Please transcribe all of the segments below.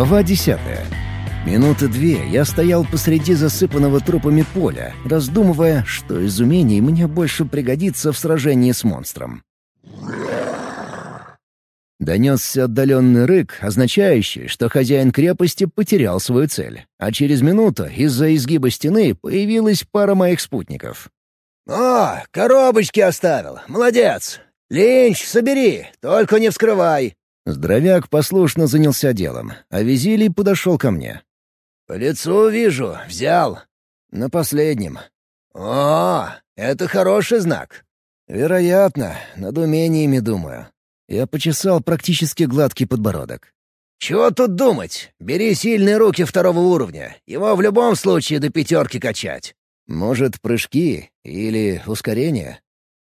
Глава десятая. Минуты две я стоял посреди засыпанного трупами поля, раздумывая, что из умений мне больше пригодится в сражении с монстром. Донесся отдаленный рык, означающий, что хозяин крепости потерял свою цель, а через минуту из-за изгиба стены появилась пара моих спутников. «О, коробочки оставил! Молодец! Линч, собери, только не вскрывай!» Здоровяк послушно занялся делом, а Визилий подошел ко мне. «По лицу вижу, взял. На последнем». «О, это хороший знак». «Вероятно, над умениями думаю. Я почесал практически гладкий подбородок. «Чего тут думать? Бери сильные руки второго уровня. Его в любом случае до пятерки качать». «Может, прыжки или ускорение?»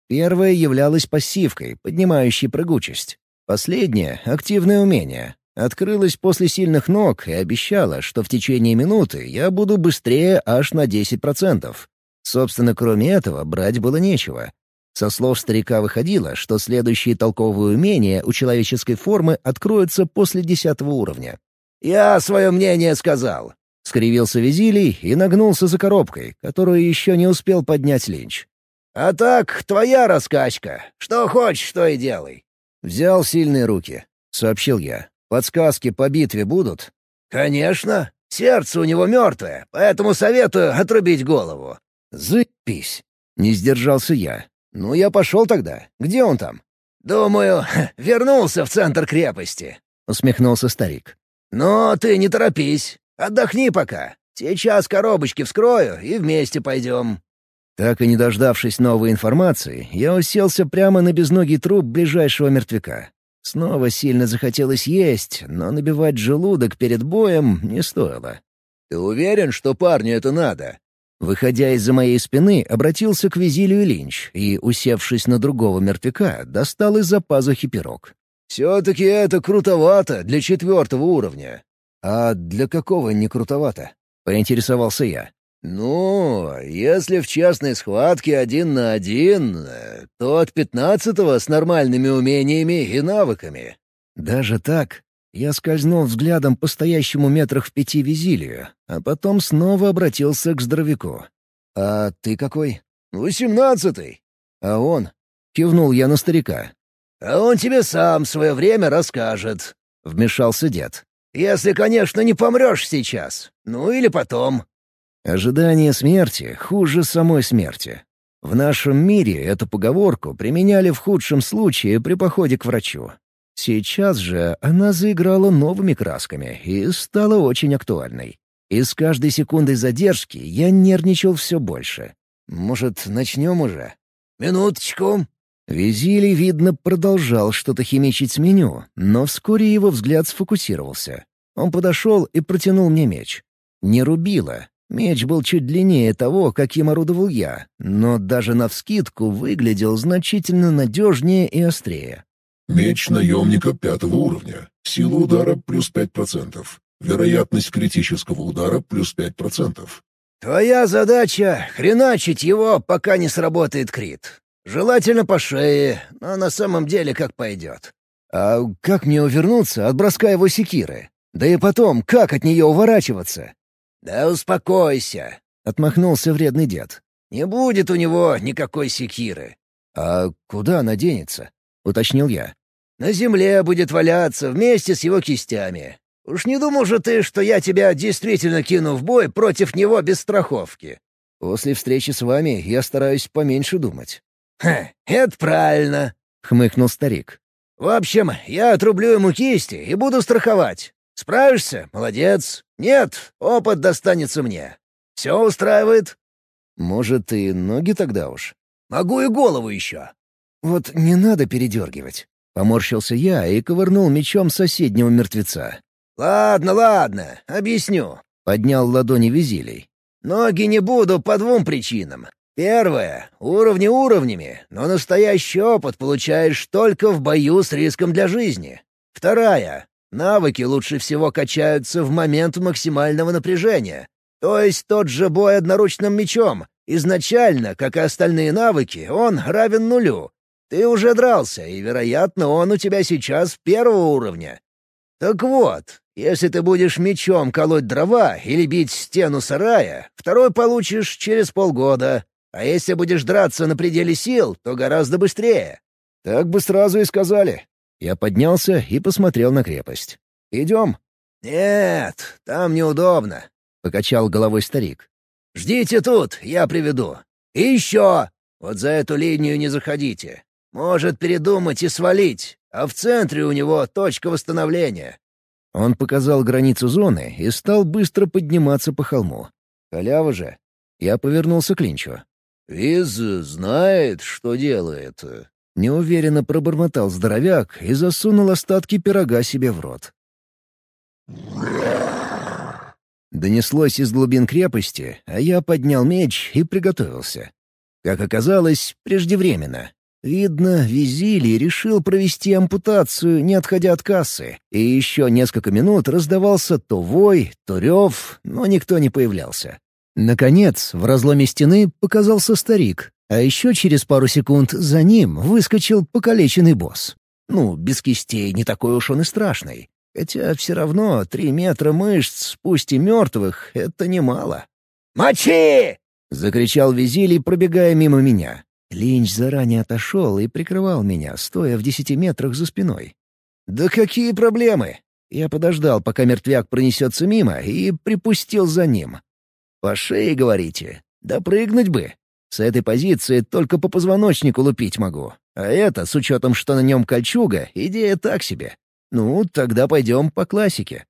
Первое являлось пассивкой, поднимающей прыгучесть. Последнее — активное умение. Открылось после сильных ног и обещало, что в течение минуты я буду быстрее аж на 10%. Собственно, кроме этого, брать было нечего. Со слов старика выходило, что следующие толковые умения у человеческой формы откроются после десятого уровня. «Я свое мнение сказал», — скривился Визилий и нагнулся за коробкой, которую еще не успел поднять Линч. «А так, твоя раскачка. Что хочешь, то и делай». «Взял сильные руки», — сообщил я. «Подсказки по битве будут?» «Конечно. Сердце у него мертвое, поэтому советую отрубить голову». «Запись!» — не сдержался я. «Ну, я пошел тогда. Где он там?» «Думаю, вернулся в центр крепости», — усмехнулся старик. «Но ты не торопись. Отдохни пока. Сейчас коробочки вскрою и вместе пойдем». Так и не дождавшись новой информации, я уселся прямо на безногий труп ближайшего мертвяка. Снова сильно захотелось есть, но набивать желудок перед боем не стоило. «Ты уверен, что парню это надо?» Выходя из-за моей спины, обратился к Визилию Линч и, усевшись на другого мертвяка, достал из-за пазухи пирог. «Все-таки это крутовато для четвертого уровня». «А для какого не крутовато?» — поинтересовался я. «Ну, если в частной схватке один на один, то от пятнадцатого с нормальными умениями и навыками». «Даже так?» Я скользнул взглядом по стоящему метрах в пяти визилию, а потом снова обратился к здоровяку. «А ты какой?» «Восемнадцатый». «А он?» — кивнул я на старика. «А он тебе сам в свое время расскажет», — вмешался дед. «Если, конечно, не помрешь сейчас. Ну или потом». Ожидание смерти хуже самой смерти. В нашем мире эту поговорку применяли в худшем случае при походе к врачу. Сейчас же она заиграла новыми красками и стала очень актуальной. И с каждой секундой задержки я нервничал все больше. Может, начнем уже? «Минуточку». Визили, видно, продолжал что-то химичить с меню, но вскоре его взгляд сфокусировался. Он подошел и протянул мне меч. Не рубило. Меч был чуть длиннее того, каким орудовал я, но даже навскидку выглядел значительно надежнее и острее. Меч наемника пятого уровня. Сила удара плюс 5%. Вероятность критического удара плюс 5%. «Твоя задача — хреначить его, пока не сработает крит. Желательно по шее, но на самом деле как пойдет». «А как мне увернуться от броска его секиры? Да и потом, как от нее уворачиваться?» «Да успокойся», — отмахнулся вредный дед. «Не будет у него никакой секиры». «А куда она денется?» — уточнил я. «На земле будет валяться вместе с его кистями. Уж не думал же ты, что я тебя действительно кину в бой против него без страховки?» «После встречи с вами я стараюсь поменьше думать». «Ха, это правильно», — хмыкнул старик. «В общем, я отрублю ему кисти и буду страховать. Справишься? Молодец. Нет, опыт достанется мне. Все устраивает?» «Может, и ноги тогда уж?» «Могу и голову еще. «Вот не надо передергивать». Поморщился я и ковырнул мечом соседнего мертвеца. «Ладно, ладно, объясню», — поднял ладони Визилий. «Ноги не буду по двум причинам. Первое — уровни уровнями, но настоящий опыт получаешь только в бою с риском для жизни. Вторая — навыки лучше всего качаются в момент максимального напряжения. То есть тот же бой одноручным мечом. Изначально, как и остальные навыки, он равен нулю, ты уже дрался, и, вероятно, он у тебя сейчас первого уровня. Так вот, Если ты будешь мечом колоть дрова или бить стену сарая, второй получишь через полгода. А если будешь драться на пределе сил, то гораздо быстрее». «Так бы сразу и сказали». Я поднялся и посмотрел на крепость. «Идем?» «Нет, там неудобно», — покачал головой старик. «Ждите тут, я приведу. И еще! Вот за эту линию не заходите. Может передумать и свалить, а в центре у него точка восстановления. Он показал границу зоны и стал быстро подниматься по холму. Халява же. Я повернулся к Линчу. «Виз знает, что делает». Неуверенно пробормотал здоровяк и засунул остатки пирога себе в рот. Донеслось из глубин крепости, а я поднял меч и приготовился. Как оказалось, преждевременно. Видно, Визилий решил провести ампутацию, не отходя от кассы, и еще несколько минут раздавался то вой, то рев, но никто не появлялся. Наконец, в разломе стены показался старик, а еще через пару секунд за ним выскочил покалеченный босс. Ну, без кистей не такой уж он и страшный. Хотя все равно три метра мышц, пусть и мертвых, — это немало. «Мочи!» — закричал Визилий, пробегая мимо меня. Линч заранее отошел и прикрывал меня, стоя в десяти метрах за спиной. «Да какие проблемы?» Я подождал, пока мертвяк пронесется мимо, и припустил за ним. «По шее, говорите? Да прыгнуть бы. С этой позиции только по позвоночнику лупить могу. А это, с учетом, что на нем кольчуга, идея так себе. Ну, тогда пойдем по классике».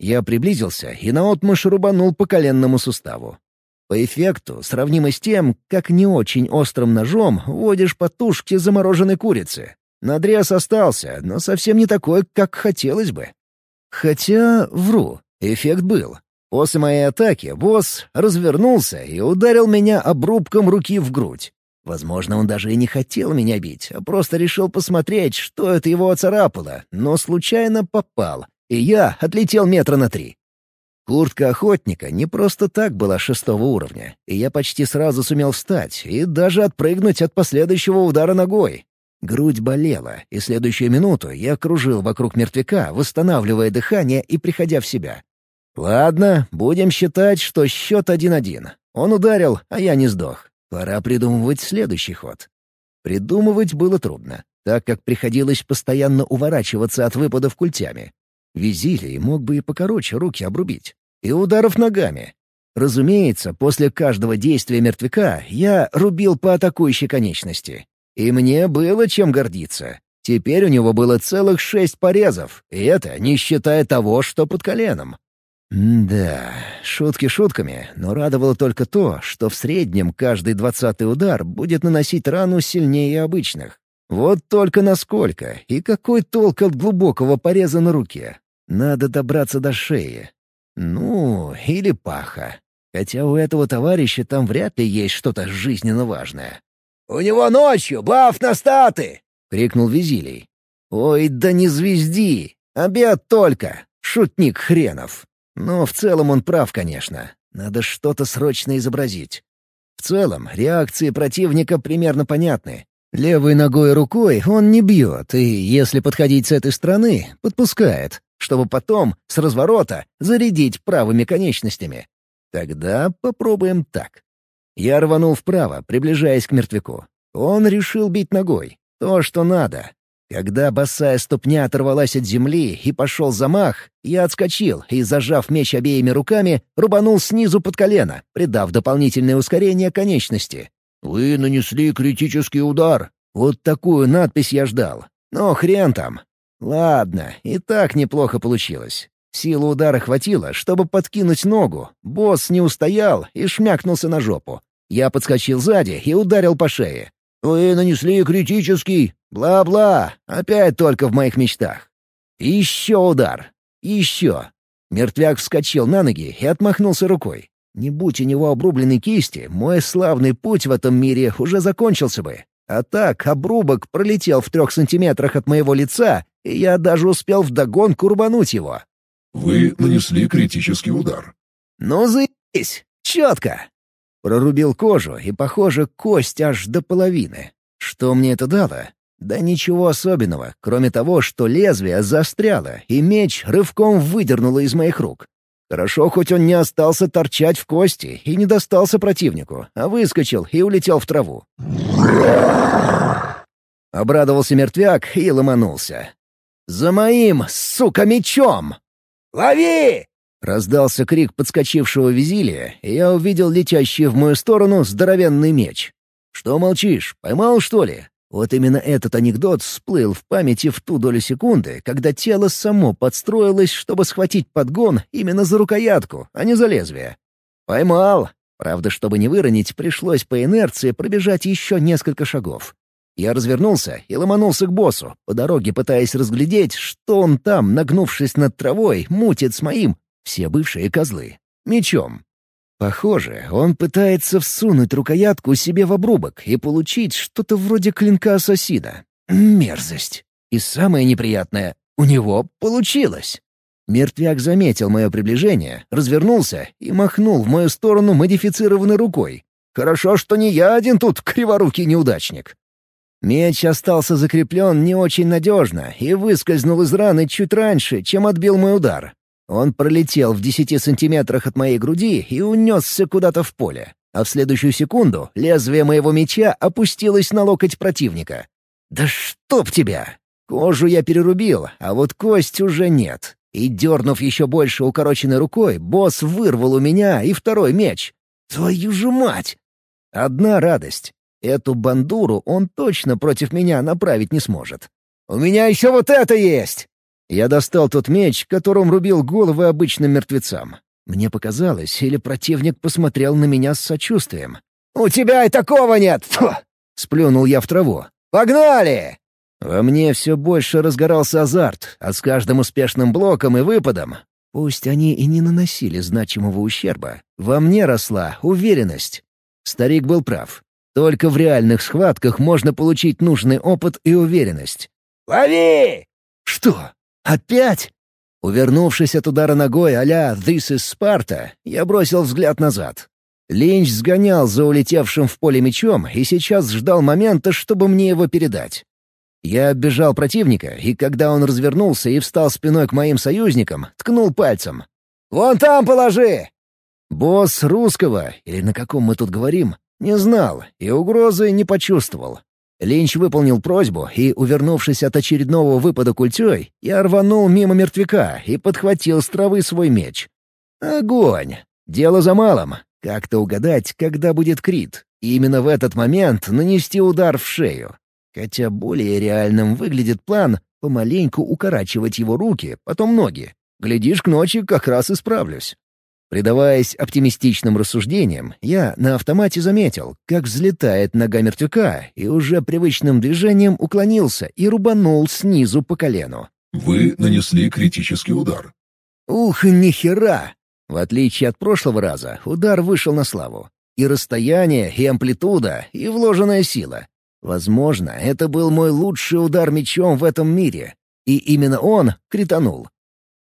Я приблизился и наотмашь рубанул по коленному суставу. По эффекту сравнимо с тем, как не очень острым ножом водишь по тушке замороженной курицы. Надрез остался, но совсем не такой, как хотелось бы. Хотя, вру, эффект был. После моей атаки босс развернулся и ударил меня обрубком руки в грудь. Возможно, он даже и не хотел меня бить, а просто решил посмотреть, что это его оцарапало, но случайно попал, и я отлетел метра на три. Куртка охотника не просто так была шестого уровня, и я почти сразу сумел встать и даже отпрыгнуть от последующего удара ногой. Грудь болела, и следующую минуту я кружил вокруг мертвяка, восстанавливая дыхание и приходя в себя. Ладно, будем считать, что счет один-один. Он ударил, а я не сдох. Пора придумывать следующий ход. Придумывать было трудно, так как приходилось постоянно уворачиваться от выпадов культями. Визилий мог бы и покороче руки обрубить. И ударов ногами. Разумеется, после каждого действия мертвяка я рубил по атакующей конечности. И мне было чем гордиться. Теперь у него было целых шесть порезов, и это не считая того, что под коленом. Да, шутки шутками, но радовало только то, что в среднем каждый двадцатый удар будет наносить рану сильнее обычных. Вот только насколько и какой толк от глубокого пореза на руке. Надо добраться до шеи. Ну, или паха. Хотя у этого товарища там вряд ли есть что-то жизненно важное. «У него ночью баф на статы!» — крикнул Визилий. «Ой, да не звезди! Обед только! Шутник хренов!» Но в целом он прав, конечно. Надо что-то срочно изобразить. В целом, реакции противника примерно понятны. Левой ногой и рукой он не бьет, и, если подходить с этой стороны, подпускает чтобы потом, с разворота, зарядить правыми конечностями. Тогда попробуем так. Я рванул вправо, приближаясь к мертвяку. Он решил бить ногой. То, что надо. Когда босая ступня оторвалась от земли и пошел замах, я отскочил и, зажав меч обеими руками, рубанул снизу под колено, придав дополнительное ускорение конечности. «Вы нанесли критический удар». Вот такую надпись я ждал. Но хрен там. Ладно, и так неплохо получилось. Силы удара хватило, чтобы подкинуть ногу. Босс не устоял и шмякнулся на жопу. Я подскочил сзади и ударил по шее. «Вы нанесли критический...» Бла-бла. Опять только в моих мечтах. Еще удар. Еще. Мертвяк вскочил на ноги и отмахнулся рукой. Не будь у него обрубленной кисти, мой славный путь в этом мире уже закончился бы. А так обрубок пролетел в трех сантиметрах от моего лица и я даже успел вдогонку рубануть его. Вы нанесли критический удар. «Ну, заебись! Четко!» Прорубил кожу, и, похоже, кость аж до половины. Что мне это дало? Да ничего особенного, кроме того, что лезвие застряло, и меч рывком выдернуло из моих рук. Хорошо, хоть он не остался торчать в кости и не достался противнику, а выскочил и улетел в траву. Обрадовался мертвяк и ломанулся. «За моим, сука, мечом!» «Лови!» — раздался крик подскочившего визилия, и я увидел летящий в мою сторону здоровенный меч. «Что молчишь? Поймал, что ли?» Вот именно этот анекдот всплыл в памяти в ту долю секунды, когда тело само подстроилось, чтобы схватить подгон именно за рукоятку, а не за лезвие. Поймал. Правда, чтобы не выронить, пришлось по инерции пробежать еще несколько шагов. Я развернулся и ломанулся к боссу, по дороге пытаясь разглядеть, что он там, нагнувшись над травой, мутит с моим, все бывшие козлы, мечом. Похоже, он пытается всунуть рукоятку себе в обрубок и получить что-то вроде клинка ассасина. Мерзость. И самое неприятное — у него получилось. Мертвяк заметил мое приближение, развернулся и махнул в мою сторону модифицированной рукой. Хорошо, что не я один тут криворукий неудачник. Меч остался закреплен не очень надежно и выскользнул из раны чуть раньше, чем отбил мой удар. Он пролетел в десяти сантиметрах от моей груди и унесся куда-то в поле. А в следующую секунду лезвие моего меча опустилось на локоть противника. «Да чтоб тебя!» Кожу я перерубил, а вот кость уже нет. И, дернув еще больше укороченной рукой, босс вырвал у меня и второй меч. Твою же мать! Одна радость. Эту бандуру он точно против меня направить не сможет. «У меня еще вот это есть!» Я достал тот меч, которым рубил головы обычным мертвецам. Мне показалось, или противник посмотрел на меня с сочувствием. «У тебя и такого нет!» Фу! Сплюнул я в траву. «Погнали!» Во мне все больше разгорался азарт, а с каждым успешным блоком и выпадом, пусть они и не наносили значимого ущерба, во мне росла уверенность. Старик был прав. Только в реальных схватках можно получить нужный опыт и уверенность. «Лови!» «Что? Опять?» Увернувшись от удара ногой а-ля «This is Sparta», я бросил взгляд назад. Линч сгонял за улетевшим в поле мечом и сейчас ждал момента, чтобы мне его передать. Я оббежал противника, и когда он развернулся и встал спиной к моим союзникам, ткнул пальцем. «Вон там положи!» Босс русского, или на каком мы тут говорим, не знал и угрозы не почувствовал. Линч выполнил просьбу, и, увернувшись от очередного выпада культей, я рванул мимо мертвяка и подхватил с травы свой меч. Огонь! Дело за малым. Как-то угадать, когда будет крит, и именно в этот момент нанести удар в шею. Хотя более реальным выглядит план помаленьку укорачивать его руки, потом ноги. Глядишь, к ночи как раз и справлюсь. Предаваясь оптимистичным рассуждениям, я на автомате заметил, как взлетает нога мертвяка, и уже привычным движением уклонился и рубанул снизу по колену. Вы нанесли критический удар. Ух, нихера! В отличие от прошлого раза, удар вышел на славу. И расстояние, и амплитуда, и вложенная сила. Возможно, это был мой лучший удар мечом в этом мире. И именно он кританул.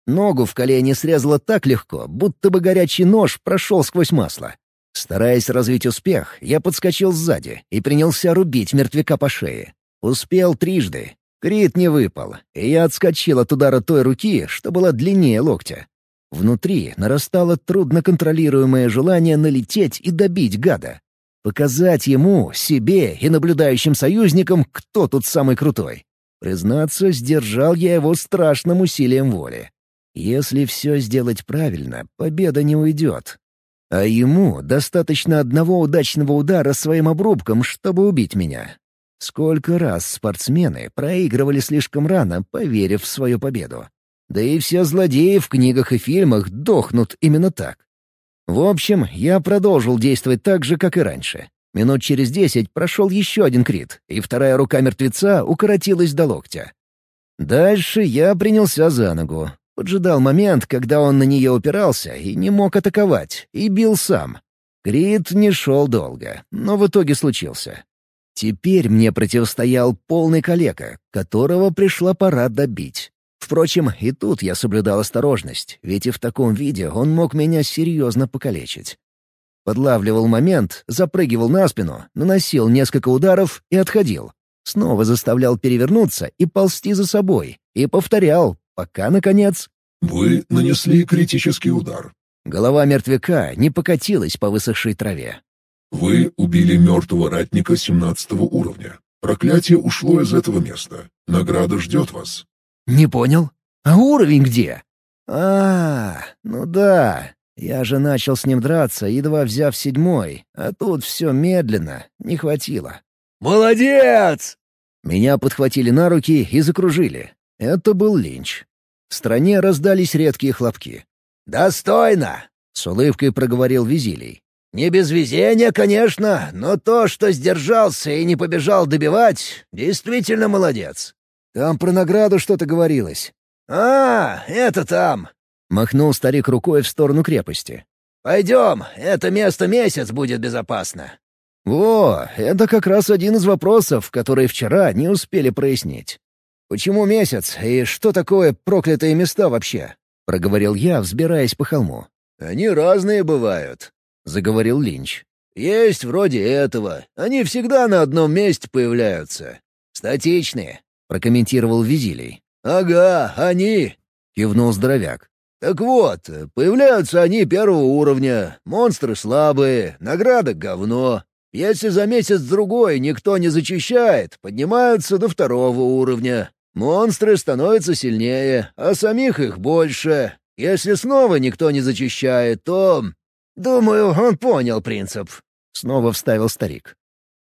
Ногу в колене срезало так легко, будто бы горячий нож прошел сквозь масло. Стараясь развить успех, я подскочил сзади и принялся рубить мертвяка по шее. Успел трижды. Крит не выпал, и я отскочил от удара той руки, что была длиннее локтя. Внутри нарастало трудноконтролируемое желание налететь и добить гада. Показать ему, себе и наблюдающим союзникам, кто тут самый крутой. Признаться, сдержал я его страшным усилием воли. Если все сделать правильно, победа не уйдет. А ему достаточно одного удачного удара своим обрубком, чтобы убить меня. Сколько раз спортсмены проигрывали слишком рано, поверив в свою победу. Да и все злодеи в книгах и фильмах дохнут именно так. В общем, я продолжил действовать так же, как и раньше. Минут через десять прошел еще один крит, и вторая рука мертвеца укоротилась до локтя. Дальше я принялся за ногу, Поджидал момент, когда он на нее упирался и не мог атаковать, и бил сам. Крит не шел долго, но в итоге случился. Теперь мне противостоял полный калека, которого пришла пора добить. Впрочем, и тут я соблюдал осторожность, ведь и в таком виде он мог меня серьезно покалечить. Подлавливал момент, запрыгивал на спину, наносил несколько ударов и отходил. Снова заставлял перевернуться и ползти за собой. И повторял, пока, наконец... Вы нанесли критический удар. Голова мертвяка не покатилась по высохшей траве. Вы убили мертвого ратника 17 уровня. Проклятие ушло из этого места. Награда ждет вас. «Не понял. А уровень где?» «А, ну да. Я же начал с ним драться, едва взяв седьмой, а тут все медленно, не хватило». «Молодец!» Меня подхватили на руки и закружили. Это был линч. В стране раздались редкие хлопки. «Достойно!» — с улыбкой проговорил Визилий. «Не без везения, конечно, но то, что сдержался и не побежал добивать, действительно молодец». «Там про награду что-то говорилось». «А, это там!» — махнул старик рукой в сторону крепости. «Пойдем, это место месяц будет безопасно». «О, это как раз один из вопросов, которые вчера не успели прояснить. Почему месяц и что такое проклятые места вообще?» — проговорил я, взбираясь по холму. «Они разные бывают», — заговорил Линч. «Есть вроде этого. Они всегда на одном месте появляются. Статичные», — прокомментировал Визилий. «Ага, они», — кивнул здоровяк. «Так вот, появляются они первого уровня, монстры слабые, награда — говно. Если за месяц-другой никто не зачищает, поднимаются до второго уровня. Монстры становятся сильнее, а самих их больше. Если снова никто не зачищает, то... Думаю, он понял принцип. Снова вставил старик.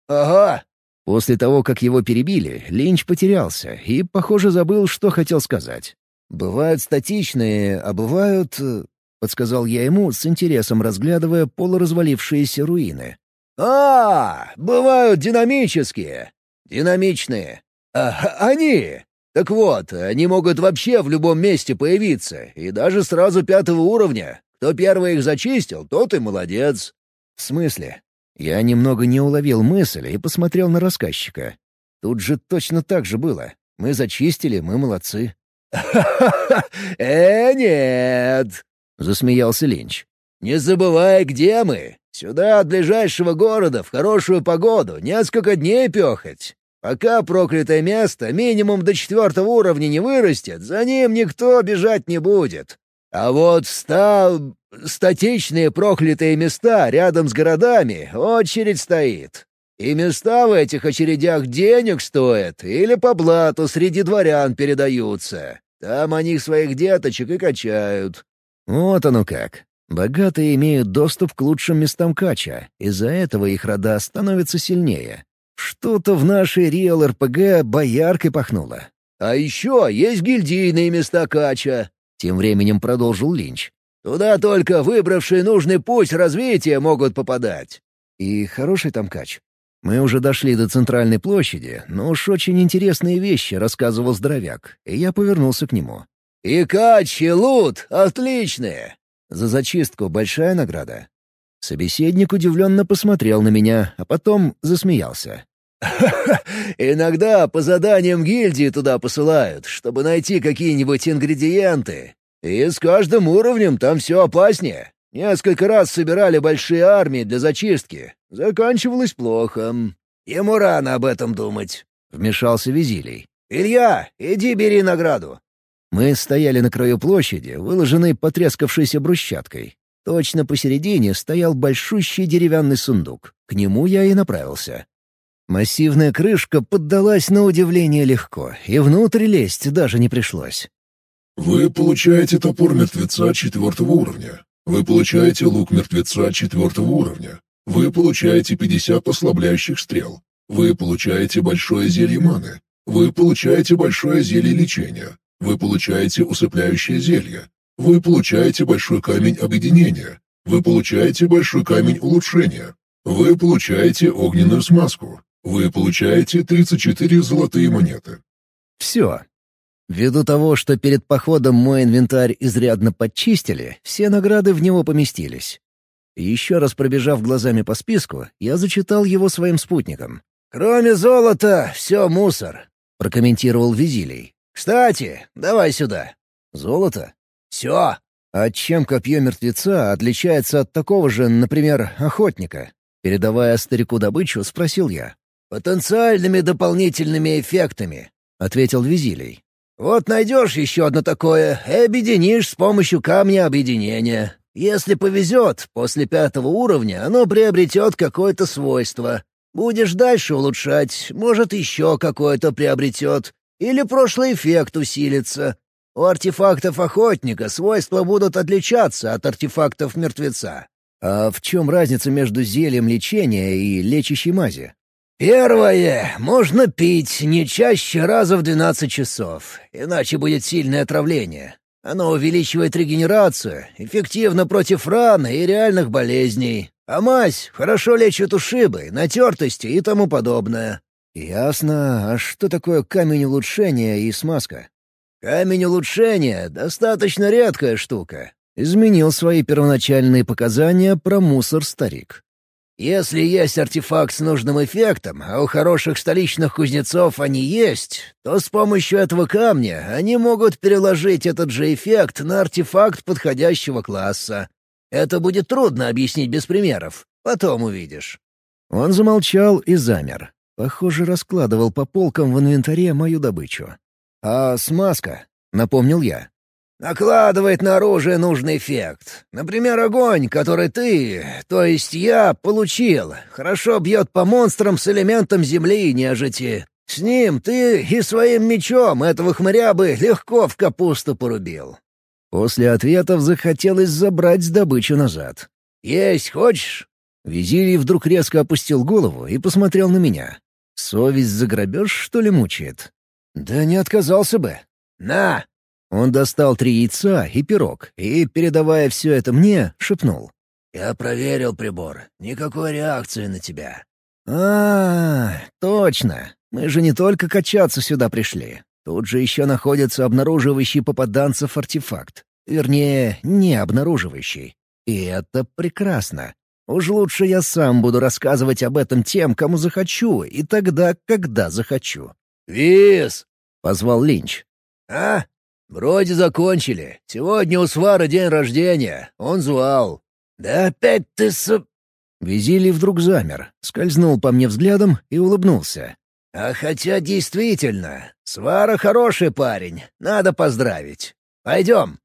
Ага. После того, как его перебили, Линч потерялся и, похоже, забыл, что хотел сказать. «Бывают статичные, а бывают...» — подсказал я ему, с интересом разглядывая полуразвалившиеся руины. «А, бывают динамические. Динамичные. А, они. Так вот, они могут вообще в любом месте появиться, и даже сразу пятого уровня. Кто первый их зачистил, тот и молодец». «В смысле?» Я немного не уловил мысль и посмотрел на рассказчика. Тут же точно так же было. Мы зачистили, мы молодцы. «Ха-ха-ха! Э, нет!» — засмеялся Линч. «Не забывай, где мы. Сюда от ближайшего города в хорошую погоду несколько дней пехать. Пока проклятое место минимум до четвертого уровня не вырастет, за ним никто бежать не будет. А вот ста... статичные проклятые места рядом с городами очередь стоит. И места в этих очередях денег стоят или по блату среди дворян передаются. Там они своих деточек и качают. Вот оно как. Богатые имеют доступ к лучшим местам кача, из-за этого их рода становятся сильнее. Что-то в нашей Риэл-РПГ бояркой пахнуло. «А еще есть гильдийные места кача», — тем временем продолжил Линч. «Туда только выбравшие нужный путь развития могут попадать». «И хороший там кач?» Мы уже дошли до центральной площади, но уж очень интересные вещи рассказывал здоровяк, и я повернулся к нему. «И кач, и лут отличные!» «За зачистку большая награда?» Собеседник удивленно посмотрел на меня, а потом засмеялся. Иногда по заданиям гильдии туда посылают, чтобы найти какие-нибудь ингредиенты. И с каждым уровнем там все опаснее. Несколько раз собирали большие армии для зачистки. Заканчивалось плохо. Ему рано об этом думать», — вмешался Визилий. «Илья, иди бери награду». Мы стояли на краю площади, выложенной потрескавшейся брусчаткой. Точно посередине стоял большущий деревянный сундук. К нему я и направился. Массивная крышка поддалась на удивление легко, и внутрь лезть даже не пришлось. Вы получаете топор мертвеца четвертого уровня. Вы получаете лук мертвеца четвертого уровня. Вы получаете 50 ослабляющих стрел. Вы получаете большое зелье маны. Вы получаете большое зелье лечения. Вы получаете усыпляющее зелье. Вы получаете большой камень объединения. Вы получаете большой камень улучшения. Вы получаете огненную смазку. Вы получаете 34 золотые монеты. Все. Ввиду того, что перед походом мой инвентарь изрядно подчистили, все награды в него поместились. Еще раз пробежав глазами по списку, я зачитал его своим спутникам. «Кроме золота, все мусор», — прокомментировал Визилий. «Кстати, давай сюда». «Золото?» «Все». «А чем копье мертвеца отличается от такого же, например, охотника?» Передавая старику добычу, спросил я. «Потенциальными дополнительными эффектами», — ответил Визилий. «Вот найдешь еще одно такое и объединишь с помощью камня объединения. Если повезет, после пятого уровня оно приобретет какое-то свойство. Будешь дальше улучшать, может, еще какое-то приобретет. Или прошлый эффект усилится. У артефактов охотника свойства будут отличаться от артефактов мертвеца. А в чем разница между зельем лечения и лечащей мази? Первое. Можно пить не чаще раза в 12 часов, иначе будет сильное отравление. Оно увеличивает регенерацию, эффективно против раны и реальных болезней. А мазь хорошо лечит ушибы, натертости и тому подобное. Ясно. А что такое камень улучшения и смазка? Камень улучшения — достаточно редкая штука. Изменил свои первоначальные показания про мусор старик. Если есть артефакт с нужным эффектом, а у хороших столичных кузнецов они есть, то с помощью этого камня они могут переложить этот же эффект на артефакт подходящего класса. Это будет трудно объяснить без примеров. Потом увидишь». Он замолчал и замер. Похоже, раскладывал по полкам в инвентаре мою добычу. «А смазка?» — напомнил я. «Накладывает на оружие нужный эффект. Например, огонь, который ты, то есть я, получил, хорошо бьет по монстрам с элементом земли и нежити. С ним ты и своим мечом этого хмыря бы легко в капусту порубил». После ответов захотелось забрать добычу назад. «Есть хочешь?» Визирий вдруг резко опустил голову и посмотрел на меня. Совесть за грабеж, что ли, мучает? Да не отказался бы. «На!» Он достал три яйца и пирог, и, передавая все это мне, шепнул. «Я проверил прибор. Никакой реакции на тебя». А, -а, а точно. Мы же не только качаться сюда пришли. Тут же еще находится обнаруживающий попаданцев артефакт. Вернее, не обнаруживающий. И это прекрасно. Уж лучше я сам буду рассказывать об этом тем, кому захочу, и тогда, когда захочу. «Виз!» — позвал Линч. «А? Вроде закончили. Сегодня у Свара день рождения. Он звал. Да опять ты с...» Визилий вдруг замер, скользнул по мне взглядом и улыбнулся. «А хотя действительно, Свара хороший парень, надо поздравить. Пойдем».